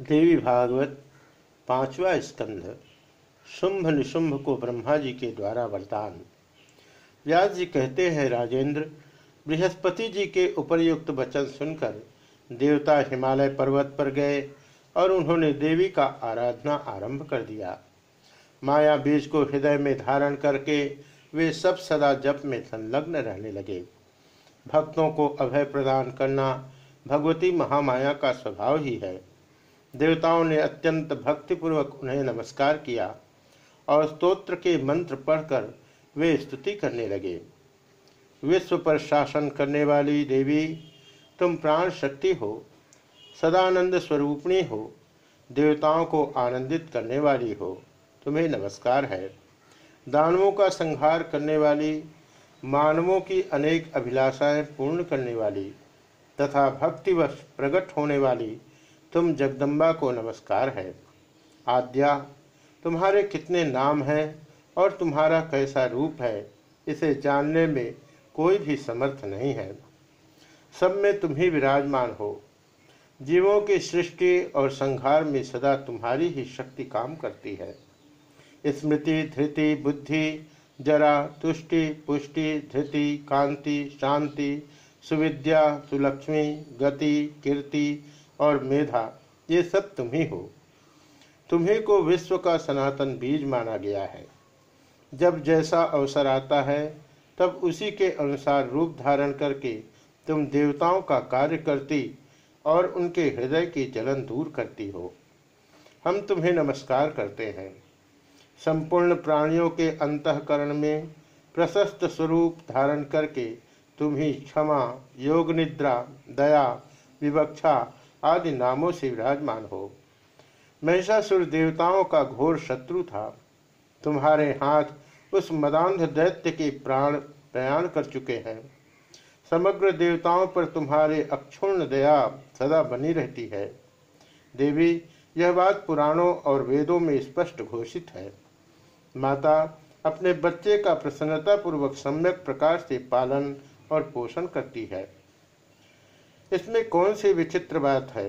देवी भागवत, पांचवा स्कंध, शुंभ निशुंभ को ब्रह्मा जी के द्वारा वरदान। व्यास जी कहते हैं, राजेंद्र, बृहस्पति जी के उपरयुक्त वचन सुनकर देवता हिमालय पर्वत पर गए और उन्होंने देवी का आराधना आरंभ कर दिया। माया बीज को हृदय में धारण करके वे सब सदा जप में संलग्न रहने लगे। भक्तों को अभय प्रदान करना भगवती महामाया का स्वभाव ही है। देवताओं ने अत्यंत भक्तिपूर्वक उन्हें नमस्कार किया और स्तोत्र के मंत्र पढ़कर वे स्तुति करने लगे। विश्व पर शासन करने वाली देवी, तुम प्राण शक्ति हो, सदानंद स्वरूपणी हो, देवताओं को आनंदित करने वाली हो, तुम्हें नमस्कार है। दानवों का संहार करने वाली, मानवों की अनेक अभिलाषाएँ पूर्ण करने वाली, तथा भक्तिवश प्रकट होने वाली तुम जगदम्बा को नमस्कार है। आद्या, तुम्हारे कितने नाम हैं और तुम्हारा कैसा रूप है, इसे जानने में कोई भी समर्थ नहीं है। सब में तुम ही विराजमान हो। जीवों की सृष्टि और संहार में सदा तुम्हारी ही शक्ति काम करती है। स्मृति, धृति, बुद्धि, जरा, तुष्टि, पुष्टि, धृति, कांति, शांति, सुविद्या, सुलक्ष्मी, गति, कीर्ति और मेधा, ये सब तुम ही। हो तुम्ही को विश्व का सनातन बीज माना गया है। जब जैसा अवसर आता है, तब उसी के अनुसार रूप धारण करके तुम देवताओं का कार्य करती और उनके हृदय की जलन दूर करती हो। हम तुम्हें नमस्कार करते हैं। संपूर्ण प्राणियों के अंतकरण में प्रशस्त स्वरूप धारण करके तुम ही क्षमा, योग निद्रा, दया, विवक्षा आदि नामों से विराजमान हो। महिषासुर देवताओं का घोर शत्रु था। तुम्हारे हाथ उस मदांध दैत्य के प्राण प्रयाण कर चुके हैं। समग्र देवताओं पर तुम्हारे अक्षुण्ण दया सदा बनी रहती है। देवी, यह बात पुराणों और वेदों में स्पष्ट घोषित है। माता, अपने बच्चे का प्रसन्नता पूर्वक सम्यक प्रकार से पालन और पोषण करती है। इसमें कौन सी विचित्र बात है?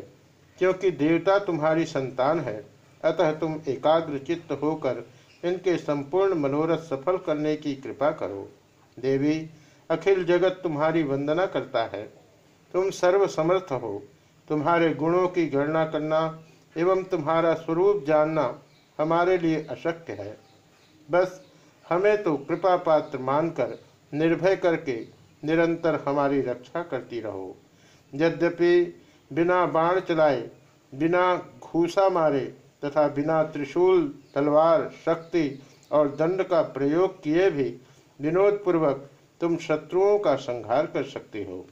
क्योंकि देवता तुम्हारी संतान है, अतः तुम एकाग्र चित्त होकर इनके संपूर्ण मनोरथ सफल करने की कृपा करो। देवी, अखिल जगत तुम्हारी वंदना करता है। तुम सर्व समर्थ हो। तुम्हारे गुणों की गणना करना एवं तुम्हारा स्वरूप जानना हमारे लिए अशक्य है। बस हमें तो कृपा पात्र मानकर निर्भय करके निरंतर हमारी रक्षा करती रहो। यद्यपि बिना बाण चलाए, बिना घूसा मारे तथा बिना त्रिशूल, तलवार, शक्ति और दंड का प्रयोग किए भी विनोदपूर्वक तुम शत्रुओं का संहार कर सकते हो।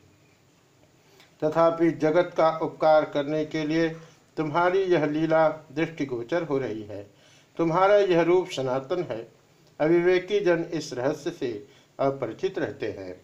तथापि जगत का उपकार करने के लिए तुम्हारी यह लीला दृष्टिगोचर हो रही है। तुम्हारा यह रूप सनातन है। अविवेकी जन इस रहस्य से अपरिचित रहते हैं।